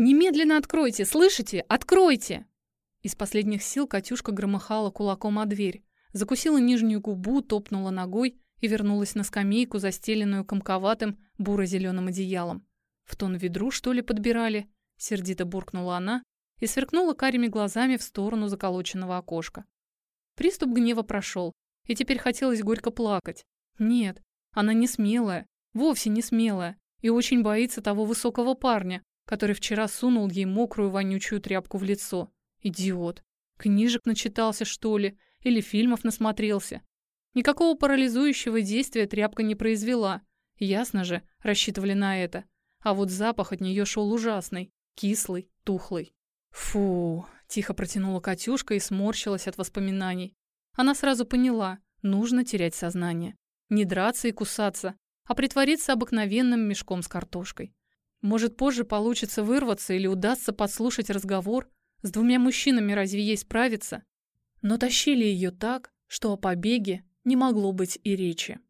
«Немедленно откройте! Слышите? Откройте!» Из последних сил Катюшка громыхала кулаком о дверь, закусила нижнюю губу, топнула ногой и вернулась на скамейку, застеленную комковатым буро-зеленым одеялом. «В тон ведру, что ли, подбирали?» — сердито буркнула она и сверкнула карими глазами в сторону заколоченного окошка. Приступ гнева прошел, и теперь хотелось горько плакать. Нет, она не смелая, вовсе не смелая, и очень боится того высокого парня, который вчера сунул ей мокрую вонючую тряпку в лицо. Идиот. Книжек начитался, что ли, или фильмов насмотрелся. Никакого парализующего действия тряпка не произвела. Ясно же, рассчитывали на это. А вот запах от нее шел ужасный, кислый, тухлый. Фу, тихо протянула Катюшка и сморщилась от воспоминаний. Она сразу поняла, нужно терять сознание. Не драться и кусаться, а притвориться обыкновенным мешком с картошкой. Может, позже получится вырваться или удастся подслушать разговор. С двумя мужчинами разве ей справиться? Но тащили ее так, что о побеге не могло быть и речи.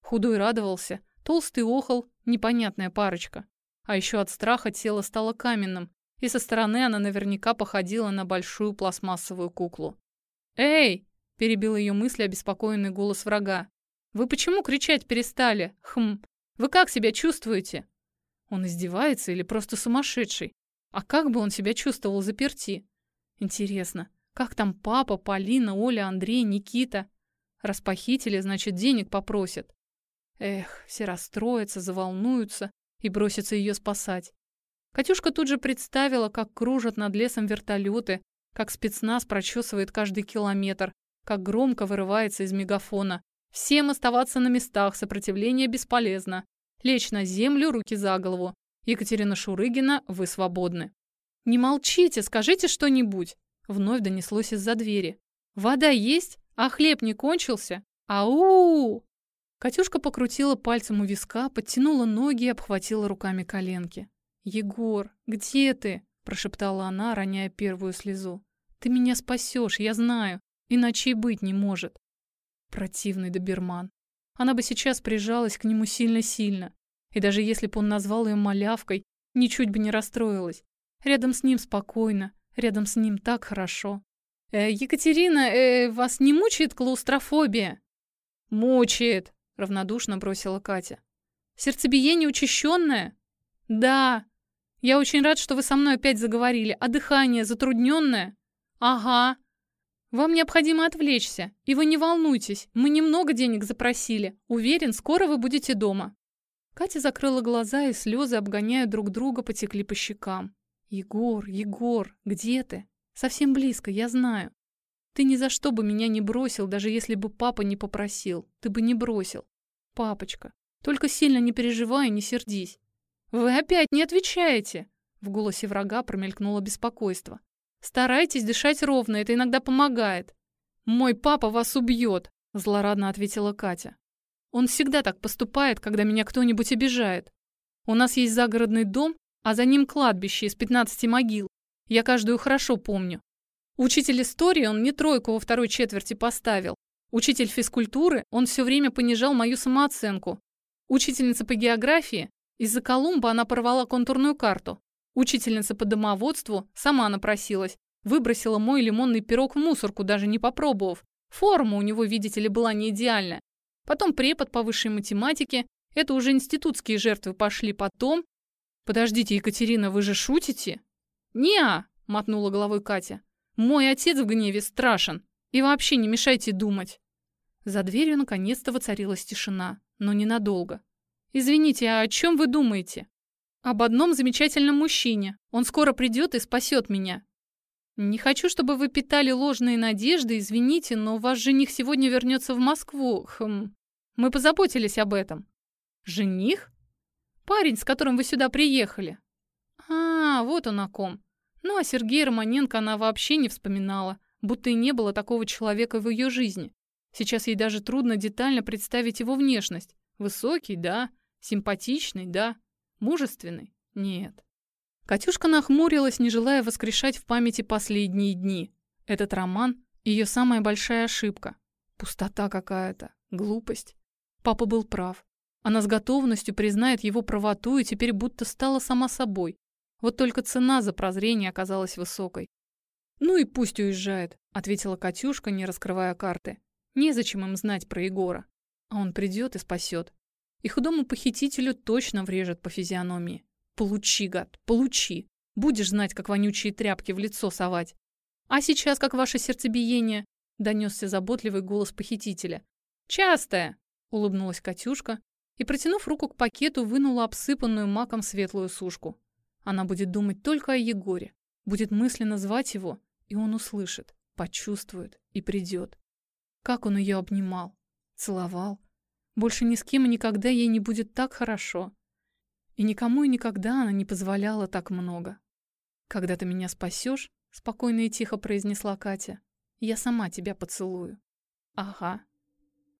Худой радовался, толстый охал, непонятная парочка. А еще от страха тело стало каменным, и со стороны она наверняка походила на большую пластмассовую куклу. «Эй!» – перебил ее мысли обеспокоенный голос врага. «Вы почему кричать перестали? Хм, вы как себя чувствуете?» Он издевается или просто сумасшедший? А как бы он себя чувствовал заперти? Интересно, как там папа, Полина, Оля, Андрей, Никита? Распохитили, значит, денег попросят. Эх, все расстроятся, заволнуются и бросятся ее спасать. Катюшка тут же представила, как кружат над лесом вертолеты, как спецназ прочесывает каждый километр, как громко вырывается из мегафона. Всем оставаться на местах, сопротивление бесполезно. Лечь на землю, руки за голову. Екатерина Шурыгина, вы свободны. «Не молчите, скажите что-нибудь!» Вновь донеслось из-за двери. «Вода есть? А хлеб не кончился? Ау!» Катюшка покрутила пальцем у виска, подтянула ноги и обхватила руками коленки. «Егор, где ты?» – прошептала она, роняя первую слезу. «Ты меня спасешь, я знаю, иначе и быть не может». Противный доберман. Она бы сейчас прижалась к нему сильно-сильно. И даже если бы он назвал ее малявкой, ничуть бы не расстроилась. Рядом с ним спокойно, рядом с ним так хорошо. «Э, «Екатерина, э, вас не мучает клаустрофобия?» «Мучает», — равнодушно бросила Катя. «Сердцебиение учащенное?» «Да. Я очень рад, что вы со мной опять заговорили. А дыхание затрудненное?» «Ага. Вам необходимо отвлечься. И вы не волнуйтесь, мы немного денег запросили. Уверен, скоро вы будете дома». Катя закрыла глаза, и слезы, обгоняя друг друга, потекли по щекам. «Егор, Егор, где ты? Совсем близко, я знаю. Ты ни за что бы меня не бросил, даже если бы папа не попросил. Ты бы не бросил. Папочка, только сильно не переживай и не сердись. Вы опять не отвечаете. В голосе врага промелькнуло беспокойство. Старайтесь дышать ровно, это иногда помогает. Мой папа вас убьет, злорадно ответила Катя. Он всегда так поступает, когда меня кто-нибудь обижает. У нас есть загородный дом, а за ним кладбище из 15 могил. Я каждую хорошо помню. Учитель истории он мне тройку во второй четверти поставил. Учитель физкультуры он все время понижал мою самооценку. Учительница по географии из-за Колумба она порвала контурную карту. Учительница по домоводству сама напросилась. Выбросила мой лимонный пирог в мусорку, даже не попробовав. Форма у него, видите ли, была не идеальная. Потом препод по высшей математике. Это уже институтские жертвы пошли потом. Подождите, Екатерина, вы же шутите? «Не-а», мотнула головой Катя. Мой отец в гневе страшен. И вообще не мешайте думать. За дверью наконец-то воцарилась тишина, но ненадолго. «Извините, а о чем вы думаете?» «Об одном замечательном мужчине. Он скоро придет и спасет меня». «Не хочу, чтобы вы питали ложные надежды, извините, но ваш жених сегодня вернется в Москву. Хм, мы позаботились об этом». «Жених?» «Парень, с которым вы сюда приехали». «А, вот он о ком. Ну а Сергея Романенко она вообще не вспоминала, будто и не было такого человека в ее жизни. Сейчас ей даже трудно детально представить его внешность. Высокий, да. Симпатичный, да. Мужественный? Нет. Катюшка нахмурилась, не желая воскрешать в памяти последние дни. Этот роман — ее самая большая ошибка. Пустота какая-то, глупость. Папа был прав. Она с готовностью признает его правоту и теперь будто стала сама собой. Вот только цена за прозрение оказалась высокой. «Ну и пусть уезжает», — ответила Катюшка, не раскрывая карты. «Незачем им знать про Егора. А он придет и спасет. И худому похитителю точно врежет по физиономии. Получи, гад, получи. Будешь знать, как вонючие тряпки в лицо совать. А сейчас как ваше сердцебиение?» — донесся заботливый голос похитителя. «Частое!» — улыбнулась Катюшка и, протянув руку к пакету, вынула обсыпанную маком светлую сушку. Она будет думать только о Егоре, будет мысленно звать его, и он услышит, почувствует и придет. Как он ее обнимал, целовал. Больше ни с кем и никогда ей не будет так хорошо. И никому и никогда она не позволяла так много. «Когда ты меня спасешь», — спокойно и тихо произнесла Катя, — «я сама тебя поцелую». «Ага»,